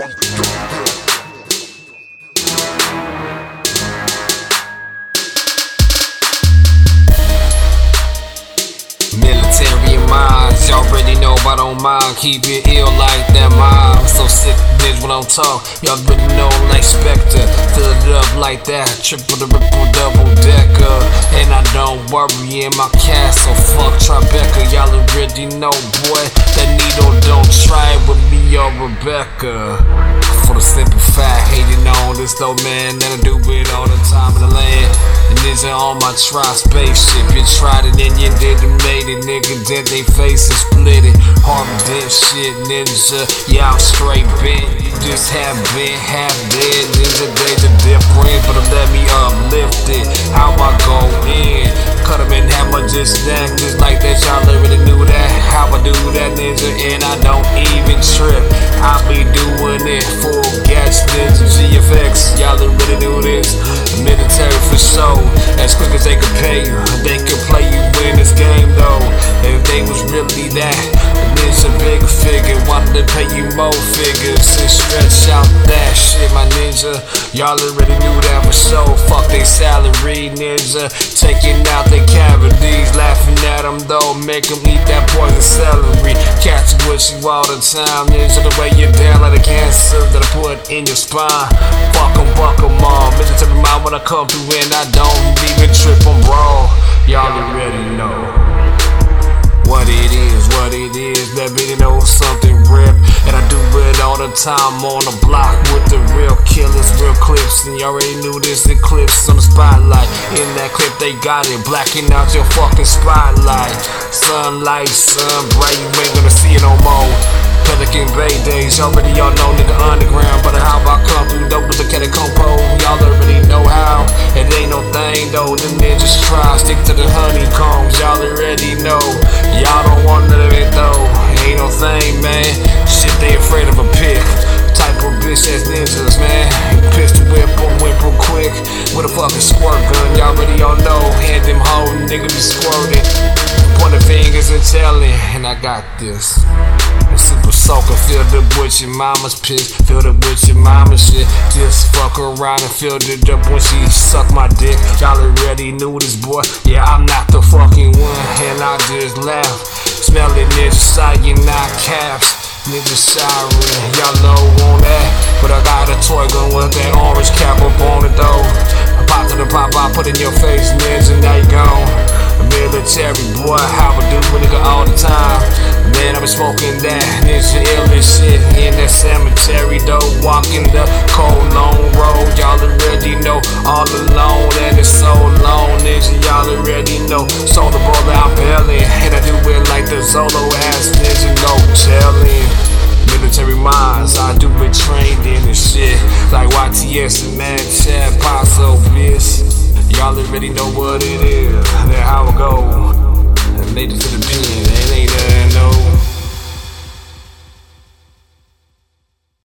Already know I don't mind. Keep it ill like that mom. So sick, bitch, when I'm talk. Y'all already know like Spectre. Fill it up like that. Triple the ripple, double decker. And I don't worry in my castle. Fuck Tribeca, y'all already know, boy. That needle don't try it with me or Rebecca. For the simple fact, hating on this though, man. That I do it all the time in the land. And ninja on my tri spaceship. You tried it and you didn't made it, nigga. Dent they face faces split it. Hard dent shit, ninja. Yeah, I'm straight bent. You just have been half dead. Ninja days are different, but let me uplift it. How I go in. Just snack just like that. Y'all already knew that. How I do that, ninja, and I don't even trip. I be doing it full gas, ninja GFX. Y'all already knew this. Military for sure. As quick as they could pay you, they could play you in this game though. If they was really that, ninja big figure, wanted to pay you more figures and stretch out that shit, my ninja. Y'all already knew that for sure. Fuck they salary, ninja. Taking out their cavities, laughing at them though, make them eat that poison celery. Catch with you all the time, ninja. The way you're down like a cancer that I put in your spine. Fuck 'em, fuck 'em all. Military mind when I come through and I don't even trip, I'm raw. Y'all already know time on the block with the real killers, real clips. And you already knew this eclipse the spotlight. In that clip, they got it, blacking out your fucking spotlight. Sunlight, sun bright, you ain't gonna see it no more. Pelican Bay days, already y'all know nigga underground. But how I come through dope with the catacomb pole? Y'all already know how. It ain't no thing though, them niggas try. Stick to the honeycombs, y'all already know. Y'all don't want none of it though. Nigga be squirting. Pointing fingers and telling, and I got this. A super soaker, filled up with your mama's piss, filled up with your mama's shit. Just fuck around and filled it up when she sucked my dick. Y'all already knew this boy. Yeah, I'm not the fucking one, and I just laugh. Smelling this cyanide caps. Nigga siren, y'all know on that. But I got a toy gun with that orange cap up on it though. Pop to the pop, I put in your face, ninja, now you gone. Military boy, how I do a nigga all the time. Man, I been smoking that ninja ill and shit in that cemetery though. Walking the cold long road, y'all already know. All alone and it's so long, ninja, y'all already know. So the ball out belly, and I do it like the Zolo YTS and Mad Chad, Paso, bitch. Y'all already know what it is, and how it go. And they just